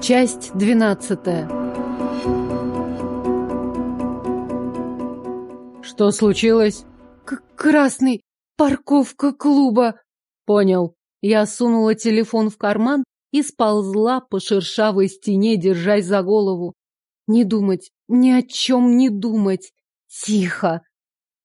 Часть двенадцатая. Что случилось? К Красный. Парковка клуба. Понял. Я сунула телефон в карман и сползла по шершавой стене, держась за голову. Не думать, ни о чем не думать. Тихо.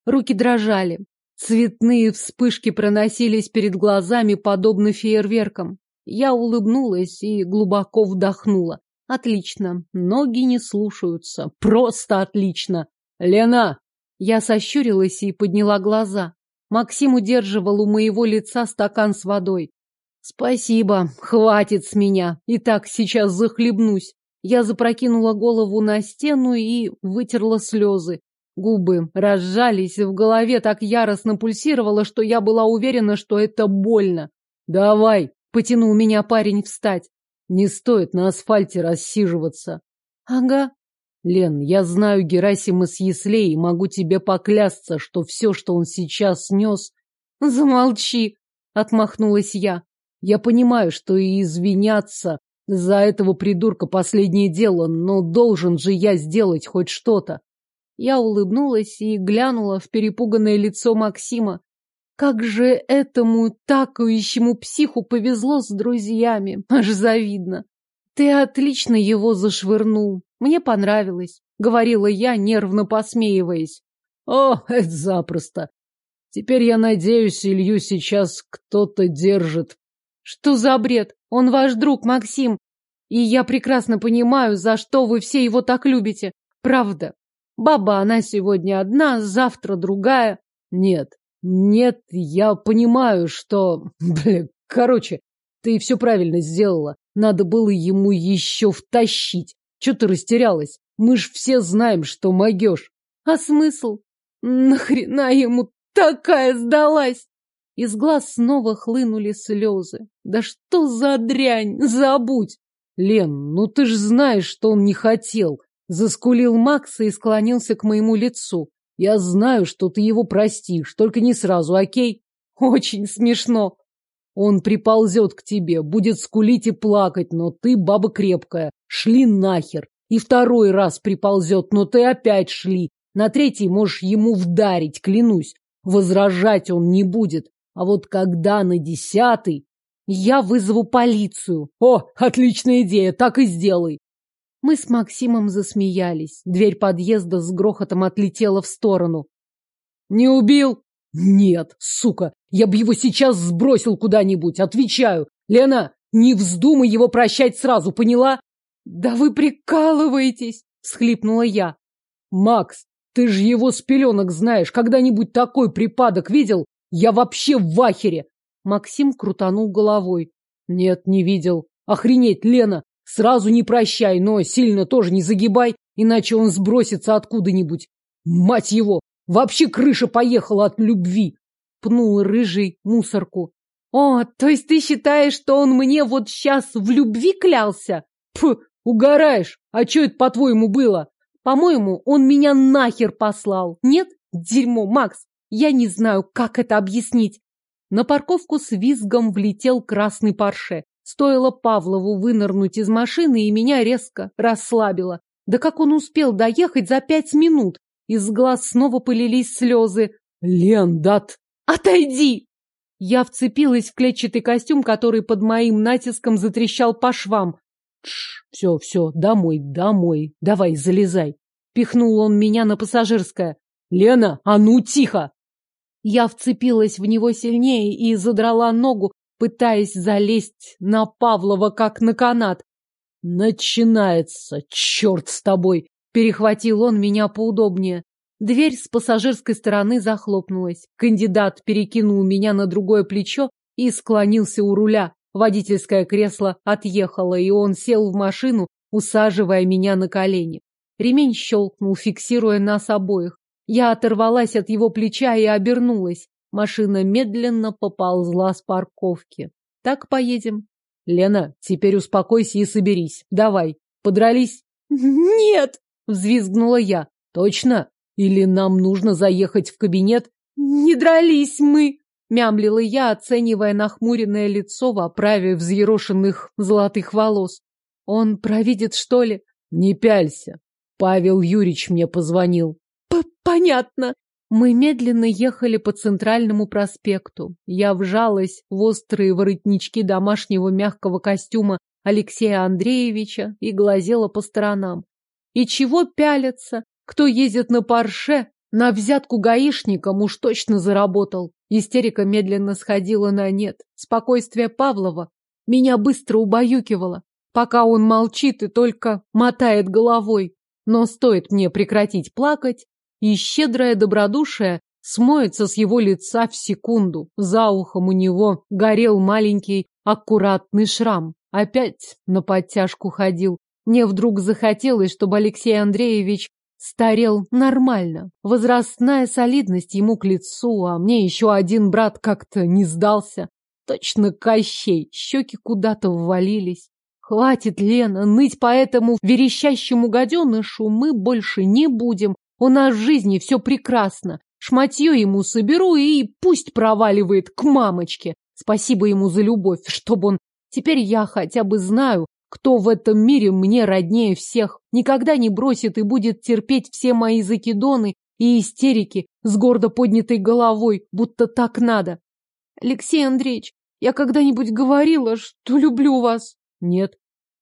Руки дрожали. Цветные вспышки проносились перед глазами, подобно фейерверкам. Я улыбнулась и глубоко вдохнула. Отлично. Ноги не слушаются. Просто отлично. Лена! Я сощурилась и подняла глаза. Максим удерживал у моего лица стакан с водой. Спасибо, хватит с меня. И так сейчас захлебнусь. Я запрокинула голову на стену и вытерла слезы. Губы разжались, в голове так яростно пульсировало, что я была уверена, что это больно. Давай, Потянул меня парень встать. Не стоит на асфальте рассиживаться. Ага. Лен, я знаю Герасима с Яслей и могу тебе поклясться, что все, что он сейчас снес... Замолчи, отмахнулась я. Я понимаю, что и извиняться за этого придурка последнее дело, но должен же я сделать хоть что-то. Я улыбнулась и глянула в перепуганное лицо Максима. Как же этому такающему психу повезло с друзьями, аж завидно. Ты отлично его зашвырнул. Мне понравилось, говорила я, нервно посмеиваясь. О, это запросто. Теперь я надеюсь, Илью сейчас кто-то держит. Что за бред? Он ваш друг, Максим. И я прекрасно понимаю, за что вы все его так любите. Правда. Баба она сегодня одна, завтра другая. Нет, нет, я понимаю, что... Блин, короче, ты все правильно сделала. Надо было ему еще втащить. Че ты растерялась? Мы ж все знаем, что могешь. А смысл? Нахрена ему такая сдалась? Из глаз снова хлынули слезы. Да что за дрянь? Забудь! Лен, ну ты ж знаешь, что он не хотел. Заскулил Макса и склонился к моему лицу. Я знаю, что ты его простишь, только не сразу, окей? Очень смешно. Он приползет к тебе, будет скулить и плакать, но ты баба крепкая. Шли нахер. И второй раз приползет, но ты опять шли. На третий можешь ему вдарить, клянусь. Возражать он не будет. А вот когда на десятый... Я вызову полицию. О, отличная идея, так и сделай. Мы с Максимом засмеялись. Дверь подъезда с грохотом отлетела в сторону. «Не убил?» «Нет, сука, я бы его сейчас сбросил куда-нибудь, отвечаю. Лена, не вздумай его прощать сразу, поняла?» «Да вы прикалываетесь!» — схлипнула я. «Макс, ты же его с пеленок знаешь. Когда-нибудь такой припадок видел? Я вообще в вахере!» Максим крутанул головой. «Нет, не видел. Охренеть, Лена! Сразу не прощай, но сильно тоже не загибай, иначе он сбросится откуда-нибудь. Мать его! Вообще крыша поехала от любви!» Пнул рыжий мусорку. «О, то есть ты считаешь, что он мне вот сейчас в любви клялся?» Пф, угораешь! А что это, по-твоему, было? По-моему, он меня нахер послал. Нет? Дерьмо, Макс! Я не знаю, как это объяснить. На парковку с визгом влетел красный парше. Стоило Павлову вынырнуть из машины, и меня резко расслабило. Да как он успел доехать за пять минут? Из глаз снова полились слезы. Лен, дат! Отойди! Я вцепилась в клетчатый костюм, который под моим натиском затрещал по швам. Тш, все, все, домой, домой. Давай, залезай. Пихнул он меня на пассажирское. Лена, а ну тихо! Я вцепилась в него сильнее и задрала ногу, пытаясь залезть на Павлова, как на канат. «Начинается! Черт с тобой!» Перехватил он меня поудобнее. Дверь с пассажирской стороны захлопнулась. Кандидат перекинул меня на другое плечо и склонился у руля. Водительское кресло отъехало, и он сел в машину, усаживая меня на колени. Ремень щелкнул, фиксируя нас обоих. Я оторвалась от его плеча и обернулась. Машина медленно поползла с парковки. Так поедем. Лена, теперь успокойся и соберись. Давай. Подрались? Нет, взвизгнула я. Точно? Или нам нужно заехать в кабинет? Не дрались мы, мямлила я, оценивая нахмуренное лицо в оправе взъерошенных золотых волос. Он провидит, что ли? Не пялься. Павел Юрьевич мне позвонил. П Понятно. Мы медленно ехали по центральному проспекту. Я вжалась в острые воротнички домашнего мягкого костюма Алексея Андреевича и глазела по сторонам. И чего пялятся? Кто ездит на парше, на взятку гаишникам уж точно заработал. Истерика медленно сходила на нет. Спокойствие Павлова меня быстро убаюкивало, пока он молчит и только мотает головой. Но стоит мне прекратить плакать, и щедрое добродушие смоется с его лица в секунду. За ухом у него горел маленький аккуратный шрам. Опять на подтяжку ходил. Мне вдруг захотелось, чтобы Алексей Андреевич старел нормально. Возрастная солидность ему к лицу, а мне еще один брат как-то не сдался. Точно Кощей, щеки куда-то ввалились. Хватит, Лена, ныть по этому верещащему гаденышу мы больше не будем. У нас в жизни все прекрасно. Шматье ему соберу и пусть проваливает к мамочке. Спасибо ему за любовь, чтобы он... Теперь я хотя бы знаю, кто в этом мире мне роднее всех. Никогда не бросит и будет терпеть все мои закидоны и истерики с гордо поднятой головой, будто так надо. Алексей Андреевич, я когда-нибудь говорила, что люблю вас? Нет.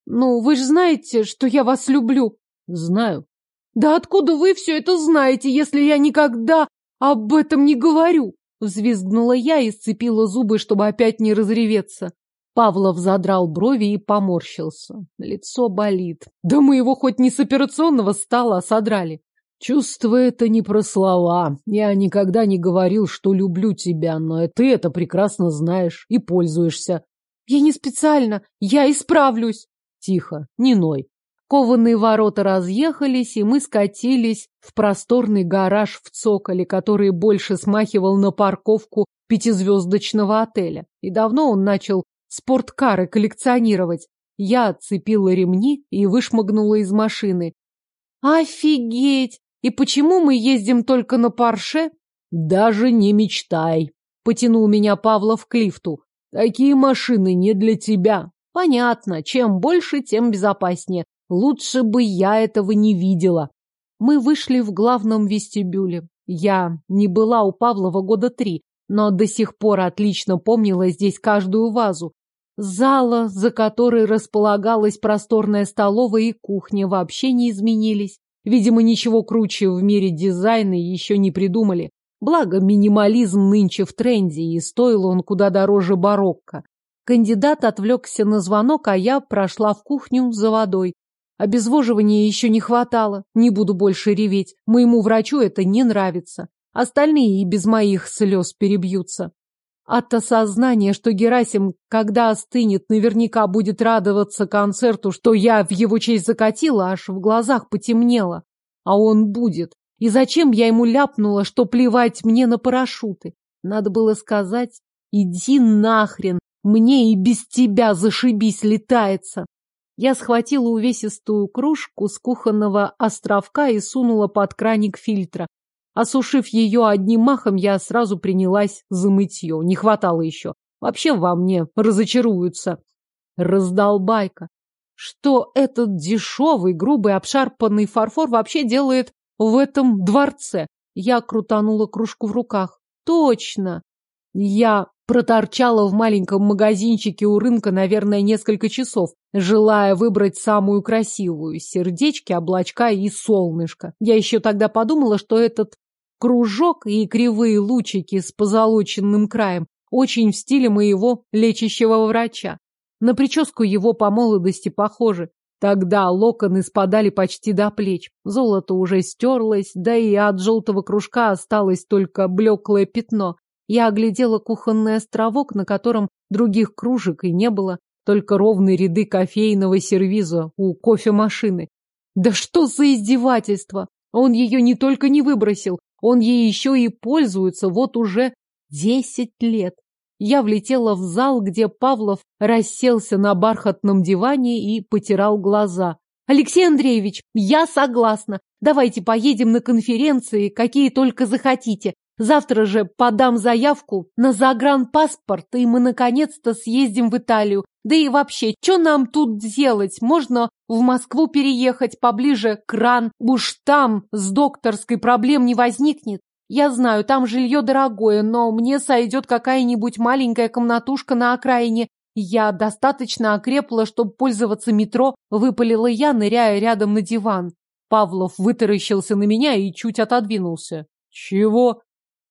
Ну, вы же знаете, что я вас люблю. Знаю. Да откуда вы все это знаете, если я никогда об этом не говорю? Взвизгнула я и сцепила зубы, чтобы опять не разреветься. Павлов задрал брови и поморщился. Лицо болит. Да мы его хоть не с операционного стола содрали. Чувство это не про слова. Я никогда не говорил, что люблю тебя, но ты это прекрасно знаешь и пользуешься. Я не специально, я исправлюсь. Тихо, не ной. Кованые ворота разъехались, и мы скатились в просторный гараж в цоколе, который больше смахивал на парковку пятизвездочного отеля. И давно он начал спорткары коллекционировать. Я отцепила ремни и вышмыгнула из машины. Офигеть! И почему мы ездим только на парше? Даже не мечтай. Потянул меня Павлов к лифту. Такие машины не для тебя. Понятно, чем больше, тем безопаснее. Лучше бы я этого не видела. Мы вышли в главном вестибюле. Я не была у Павлова года три, но до сих пор отлично помнила здесь каждую вазу. Зала, за которой располагалась просторная столовая и кухня, вообще не изменились. Видимо, ничего круче в мире дизайна еще не придумали. Благо, минимализм нынче в тренде, и стоил он куда дороже барокко. Кандидат отвлекся на звонок, а я прошла в кухню за водой. Обезвоживания еще не хватало. Не буду больше реветь. Моему врачу это не нравится. Остальные и без моих слез перебьются. От осознания, что Герасим, когда остынет, наверняка будет радоваться концерту, что я в его честь закатила, аж в глазах потемнело. А он будет. И зачем я ему ляпнула, что плевать мне на парашюты? Надо было сказать, иди нахрен, мне и без тебя зашибись летается. Я схватила увесистую кружку с кухонного островка и сунула под краник фильтра. Осушив ее одним махом, я сразу принялась за мытье. Не хватало еще. Вообще во мне разочаруются. Раздолбайка. Что этот дешевый, грубый, обшарпанный фарфор вообще делает в этом дворце? Я крутанула кружку в руках. Точно. Я проторчала в маленьком магазинчике у рынка, наверное, несколько часов, желая выбрать самую красивую. Сердечки, облачка и солнышко. Я еще тогда подумала, что этот Кружок и кривые лучики с позолоченным краем очень в стиле моего лечащего врача. На прическу его по молодости похожи. Тогда локоны спадали почти до плеч. Золото уже стерлось, да и от желтого кружка осталось только блеклое пятно. Я оглядела кухонный островок, на котором других кружек и не было, только ровные ряды кофейного сервиза у кофемашины. Да что за издевательство! Он ее не только не выбросил, он ей еще и пользуется вот уже десять лет. Я влетела в зал, где Павлов расселся на бархатном диване и потирал глаза. «Алексей Андреевич, я согласна. Давайте поедем на конференции, какие только захотите. Завтра же подам заявку на загранпаспорт, и мы наконец-то съездим в Италию. Да и вообще, что нам тут делать? Можно в Москву переехать поближе к ран. Уж там с докторской проблем не возникнет. Я знаю, там жилье дорогое, но мне сойдет какая-нибудь маленькая комнатушка на окраине. Я достаточно окрепла, чтобы пользоваться метро, выпалила я, ныряя рядом на диван. Павлов вытаращился на меня и чуть отодвинулся. Чего?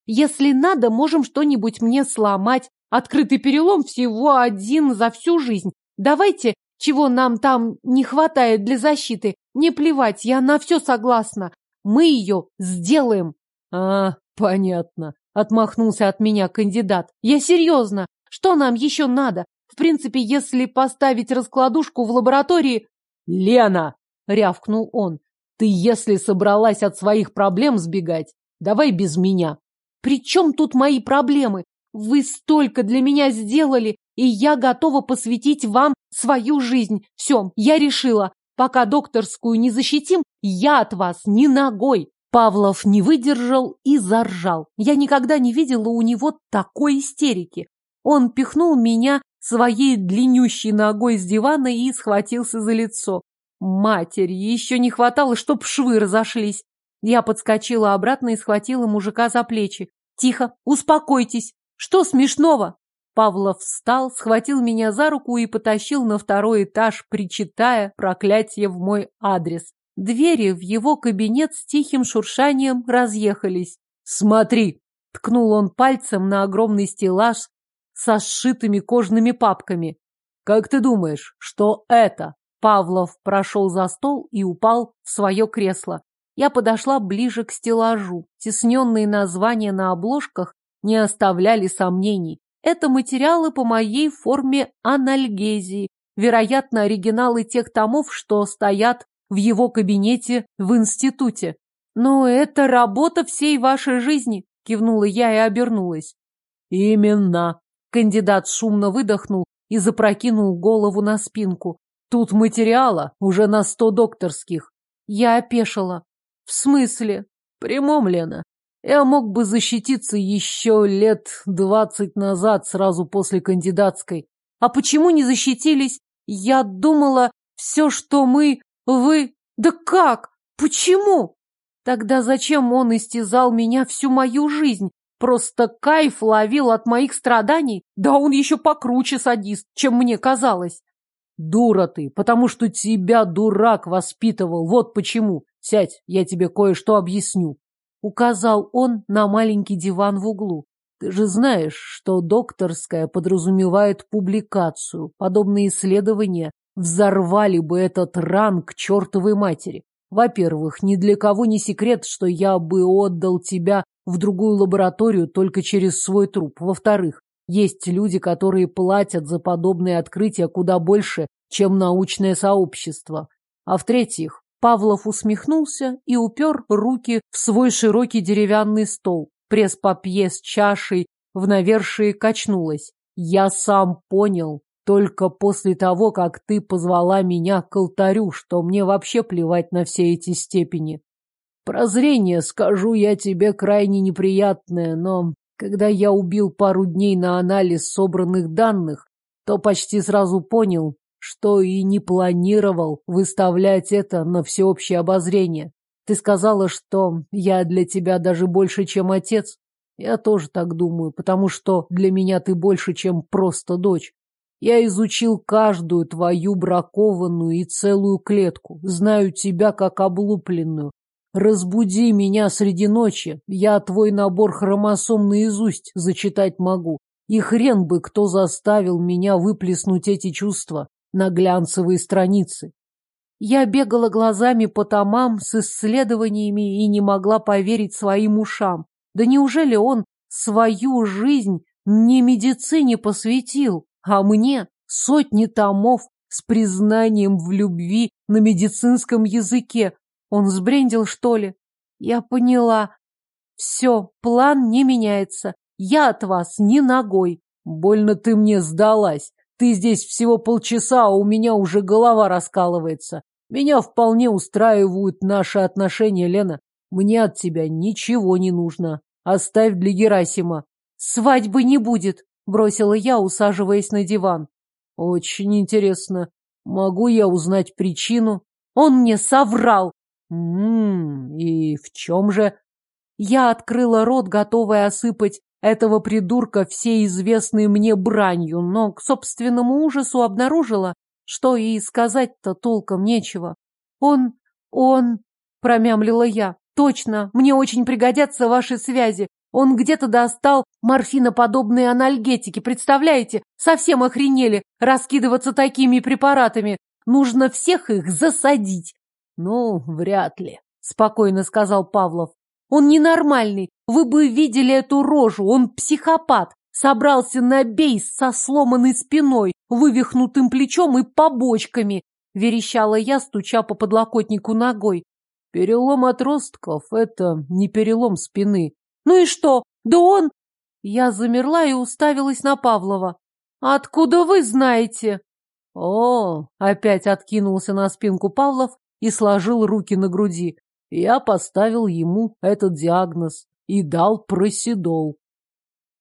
Если надо, можем что-нибудь мне сломать. Открытый перелом всего один за всю жизнь. Давайте, чего нам там не хватает для защиты. Не плевать, я на все согласна. Мы ее сделаем. А, понятно. Отмахнулся от меня кандидат. Я серьезно. Что нам еще надо? В принципе, если поставить раскладушку в лаборатории... Лена! Рявкнул он. Ты, если собралась от своих проблем сбегать, давай без меня. При чем тут мои проблемы? Вы столько для меня сделали, и я готова посвятить вам свою жизнь. Все, я решила. Пока докторскую не защитим, я от вас ни ногой. Павлов не выдержал и заржал. Я никогда не видела у него такой истерики. Он пихнул меня своей длиннющей ногой с дивана и схватился за лицо. Матерь, еще не хватало, чтоб швы разошлись. Я подскочила обратно и схватила мужика за плечи. Тихо, успокойтесь. Что смешного? Павлов встал, схватил меня за руку и потащил на второй этаж, причитая проклятие в мой адрес. Двери в его кабинет с тихим шуршанием разъехались. «Смотри!» — ткнул он пальцем на огромный стеллаж со сшитыми кожными папками. «Как ты думаешь, что это?» Павлов прошел за стол и упал в свое кресло. Я подошла ближе к стеллажу. Тесненные названия на обложках не оставляли сомнений. Это материалы по моей форме анальгезии, вероятно, оригиналы тех томов, что стоят в его кабинете в институте. Но это работа всей вашей жизни, кивнула я и обернулась. Именно. Кандидат шумно выдохнул и запрокинул голову на спинку. Тут материала уже на сто докторских. Я опешила. В смысле? Прямом, Лена. Я мог бы защититься еще лет двадцать назад, сразу после кандидатской. А почему не защитились? Я думала, все, что мы... Вы... Да как? Почему? Тогда зачем он истязал меня всю мою жизнь? Просто кайф ловил от моих страданий? Да он еще покруче садист, чем мне казалось. Дура ты, потому что тебя дурак воспитывал, вот почему. Сядь, я тебе кое-что объясню. Указал он на маленький диван в углу. Ты же знаешь, что докторская подразумевает публикацию. Подобные исследования взорвали бы этот ран к чертовой матери. Во-первых, ни для кого не секрет, что я бы отдал тебя в другую лабораторию только через свой труп. Во-вторых, есть люди, которые платят за подобные открытия куда больше, чем научное сообщество. А в-третьих, Павлов усмехнулся и упер руки в свой широкий деревянный стол. Пресс-папье с чашей в навершии качнулась. Я сам понял, только после того, как ты позвала меня к алтарю, что мне вообще плевать на все эти степени. Прозрение, скажу я тебе, крайне неприятное, но когда я убил пару дней на анализ собранных данных, то почти сразу понял, что и не планировал выставлять это на всеобщее обозрение. Ты сказала, что я для тебя даже больше, чем отец. Я тоже так думаю, потому что для меня ты больше, чем просто дочь. Я изучил каждую твою бракованную и целую клетку, знаю тебя как облупленную. Разбуди меня среди ночи, я твой набор хромосом наизусть зачитать могу. И хрен бы кто заставил меня выплеснуть эти чувства на глянцевые страницы. Я бегала глазами по томам с исследованиями и не могла поверить своим ушам. Да неужели он свою жизнь не медицине посвятил? А мне сотни томов с признанием в любви на медицинском языке. Он сбрендил, что ли? Я поняла. Все, план не меняется. Я от вас не ногой. Больно ты мне сдалась. Ты здесь всего полчаса, а у меня уже голова раскалывается. Меня вполне устраивают наши отношения, Лена. Мне от тебя ничего не нужно. Оставь для Герасима. Свадьбы не будет. Бросила я, усаживаясь на диван. Очень интересно. Могу я узнать причину? Он мне соврал. Ммм, и в чем же? Я открыла рот, готовая осыпать этого придурка всей известной мне бранью, но к собственному ужасу обнаружила, что и сказать-то толком нечего. Он, он, промямлила я. Точно, мне очень пригодятся ваши связи. Он где-то достал морфиноподобные анальгетики, представляете? Совсем охренели раскидываться такими препаратами. Нужно всех их засадить. Ну, вряд ли, спокойно сказал Павлов. Он ненормальный. Вы бы видели эту рожу. Он психопат. Собрался на бейс со сломанной спиной, вывихнутым плечом и побочками. Верещала я, стуча по подлокотнику ногой. Перелом отростков — это не перелом спины. Ну и что? Да он... Я замерла и уставилась на Павлова. Откуда вы знаете? О, опять откинулся на спинку Павлов и сложил руки на груди. Я поставил ему этот диагноз и дал проседол.